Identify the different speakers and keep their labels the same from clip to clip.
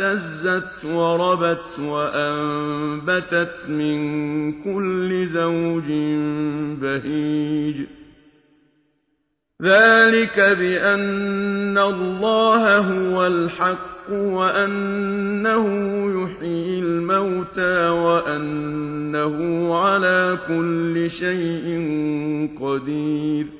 Speaker 1: اهتزت وربت وأنبتت من كل زوج بهيج. ذلك بأن الله هو الحق وأنه يحيي الموتى وأنه على كل شيء قدير.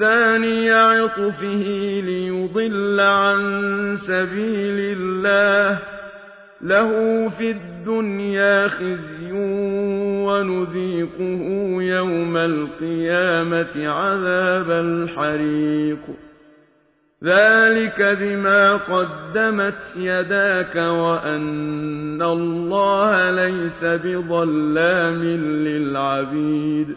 Speaker 1: ثاني عطفه ليضل عن سبيل الله. له في الدنيا خزي ونذيقه يوم القيامة عذاب الحريق. ذلك بما قدمت يداك وأن الله ليس بظلام للعبيد.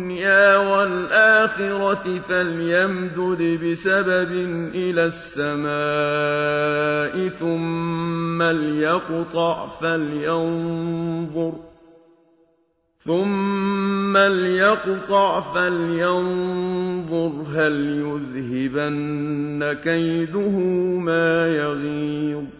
Speaker 1: الدُّنْيَا وَالْآخِرَةِ فَلْيَمْدُدْ بِسَبَبٍ إِلَى السَّمَاءِ ثُمَّ لْيَقْطَعْ فَلْيَنظُرْ ثُمَّ لْيَقْطَعْ فَلْيَنظُرْ هَلْ يُذْهِبَنَّ كَيْدُهُ مَا يَغِيظُ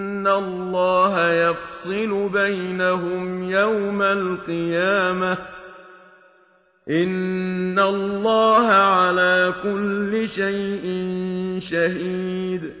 Speaker 1: اللَّهَ يَفْصِلُ بَيْنَهُمْ يَوْمَ الْقِيَامَةِ ۚ إِنَّ اللَّهَ عَلَىٰ كُلِّ شَيْءٍ شَهِيدٌ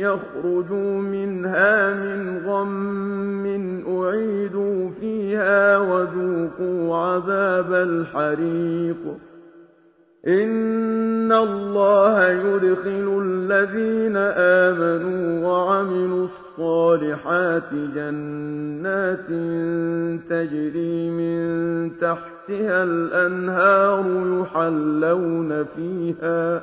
Speaker 1: يَخْرُجُوا مِنْهَا مِنْ غَمٍّ أُعِيدُوا فِيهَا وَذُوقُوا عَذَابَ الْحَرِيقِ. إِنَّ اللَّهَ يُدْخِلُ الَّذِينَ آمَنُوا وَعَمِلُوا الصَّالِحَاتِ جَنَّاتٍ تَجْرِي مِن تَحْتِهَا الْأَنْهَارُ يُحَلَّوْنَ فِيهَا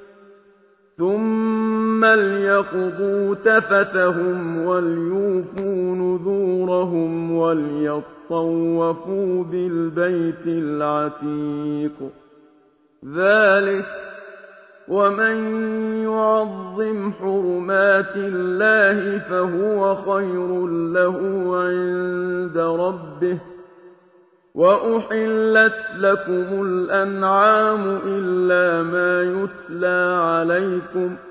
Speaker 1: ثُمَّ لْيَقْضُوا تَفَثَهُمْ وَلْيُوفُوا نُذُورَهُمْ وَلْيَطَّوَّفُوا بِالْبَيْتِ الْعَتِيقِ. ذَٰلِكَ وَمَن يُعَظِّمْ حُرُمَاتِ اللَّهِ فَهُوَ خَيْرٌ لَّهُ عِندَ رَبِّهِ. وَأُحِلَّتْ لَكُمُ الْأَنْعَامُ إِلَّا مَا يُتْلَىٰ عَلَيْكُمْ ۖ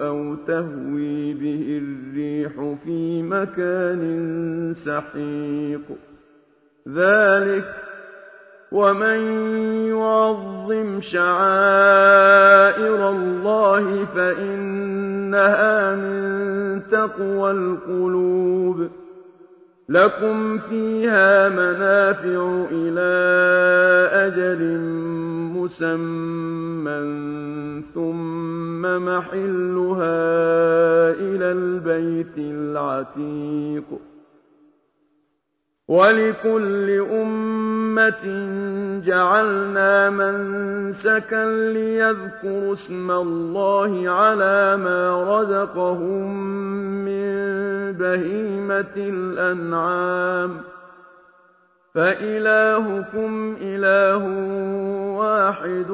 Speaker 1: أَوْ تَهْوِي بِهِ الرِّيحُ فِي مَكَانٍ سَحِيقٍ. ذَٰلِكَ وَمَن يُعَظِّمْ شَعَائِرَ اللَّهِ فَإِنَّهَا مِن تَقْوَى الْقُلُوبِ. لَكُمْ فِيهَا مَنَافِعُ إِلَىٰ أَجَلٍ مُّسَمًّى ثُمَّ مَحِلُّهَا إِلَى الْبَيْتِ الْعَتِيقِ. وَلِكُلِّ أُمَّةٍ جَعَلْنَا مَنسَكًا لِّيَذْكُرُوا اسْمَ اللَّهِ عَلَىٰ مَا رَزَقَهُم مِّن بَهِيمَةِ الْأَنْعَامِ ۖ. فَإِلَٰهُكُمْ إِلَٰهٌ وَاحِدٌ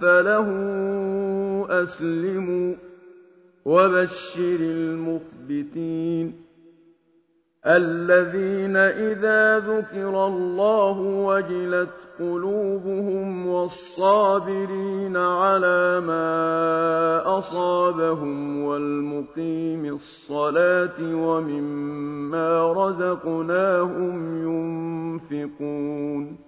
Speaker 1: فَلَهُ أَسْلِمُوا ۗ وَبَشِّرِ الْمُخْبِتِينَ. الَّذِينَ إِذَا ذُكِرَ اللَّهُ وَجِلَتْ قُلُوبُهُمْ وَالصَّابِرِينَ عَلَىٰ مَا أَصَابَهُمْ وَالْمُقِيمِي الصَّلَاةِ وَمِمَّا رَزَقْنَاهُمْ يُنفِقُونَ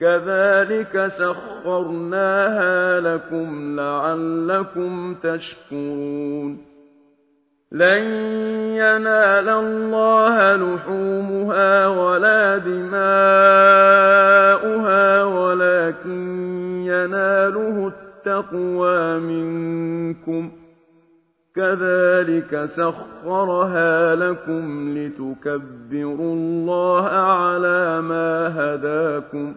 Speaker 1: كَذَٰلِكَ سَخَّرْنَاهَا لَكُمْ لَعَلَّكُمْ تَشْكُرُونَ لَن يَنَالَ اللَّهَ لُحُومُهَا وَلَا دِمَاؤُهَا وَلَٰكِن يَنَالُهُ التَّقْوَىٰ مِنكُمْ ۚ كَذَٰلِكَ سَخَّرَهَا لَكُمْ لِتُكَبِّرُوا اللَّهَ عَلَىٰ مَا هَدَاكُمْ ۗ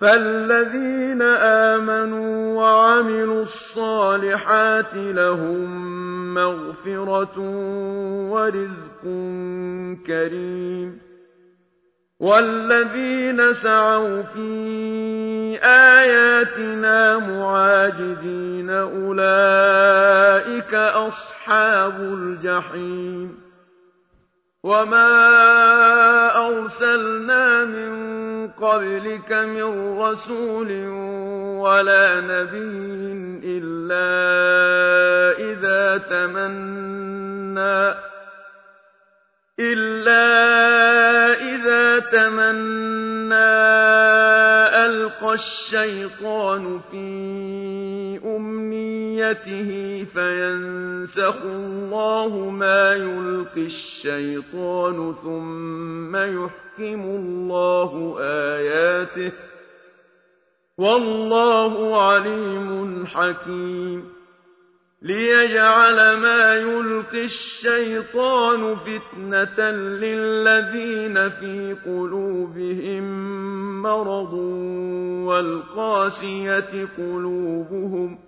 Speaker 1: فَالَّذِينَ آمَنُوا وَعَمِلُوا الصَّالِحَاتِ لَهُم مَّغْفِرَةٌ وَرِزْقٌ كَرِيمٌ وَالَّذِينَ سَعَوْا فِي آيَاتِنَا مُعَاجِزِينَ أُولَٰئِكَ أَصْحَابُ الْجَحِيمِ وَمَا أَرْسَلْنَا مِن قَبْلِكَ مِن رَّسُولٍ وَلَا نَبِيٍّ إِلَّا إِذَا تَمَنَّىٰ إِلَّا إِذَا تَمَنَّىٰ أَلْقَى الشَّيْطَانُ فِي أُمْنِيَّتِهِ فَيَنسَخُ اللَّهُ مَا يُلْقِي الشَّيْطَانُ ثُمَّ يُحْكِمُ اللَّهُ آيَاتِهِ ۗ. وَاللَّهُ عَلِيمٌ حَكِيمٌ. لِيَجْعَلَ مَا يُلْقِي الشَّيْطَانُ فِتْنَةً لِّلَّذِينَ فِي قُلُوبِهِم مَّرَضٌ وَالْقَاسِيَةِ قُلُوبُهُمْ ۗ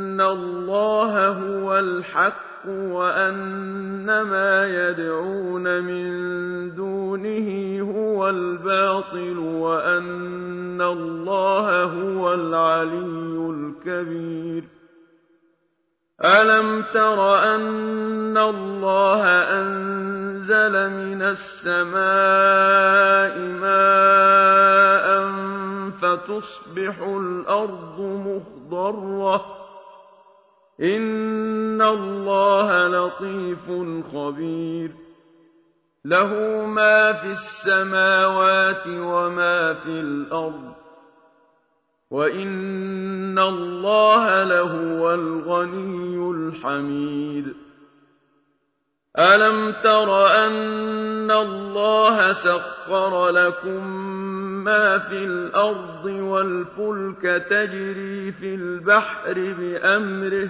Speaker 1: اللَّهَ هُوَ الْحَقُّ وَأَنَّ مَا يَدْعُونَ مِن دُونِهِ هُوَ الْبَاطِلُ وَأَنَّ اللَّهَ هُوَ الْعَلِيُّ الْكَبِيرُ أَلَمْ تَرَ أَنَّ اللَّهَ أَنزَلَ مِنَ السَّمَاءِ مَاءً فَتُصْبِحُ الْأَرْضُ مُخْضَرَّةً ۗ إِنَّ اللَّهَ لَطِيفٌ خَبِيرٌ. لَّهُ مَا فِي السَّمَاوَاتِ وَمَا فِي الْأَرْضِ ۗ. وَإِنَّ اللَّهَ لَهُوَ الْغَنِيُّ الْحَمِيدُ. أَلَمْ تَرَ أَنَّ اللَّهَ سَخَّرَ لَكُم مَّا فِي الْأَرْضِ وَالْفُلْكَ تَجْرِي فِي الْبَحْرِ بِأَمْرِهِ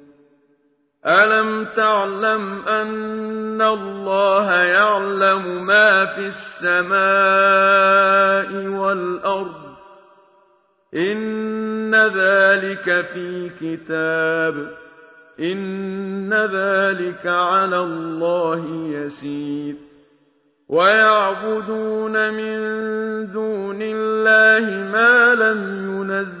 Speaker 1: أَلَمْ تَعْلَمْ أَنَّ اللَّهَ يَعْلَمُ مَا فِي السَّمَاءِ وَالْأَرْضِ ۗ؟ إِنَّ ذَٰلِكَ فِي كِتَابٍ ۚ إِنَّ ذَٰلِكَ عَلَى اللَّهِ يَسِيرٌ وَيَعْبُدُونَ مِن دُونِ اللَّهِ مَا لَمْ يُنَزِّلْ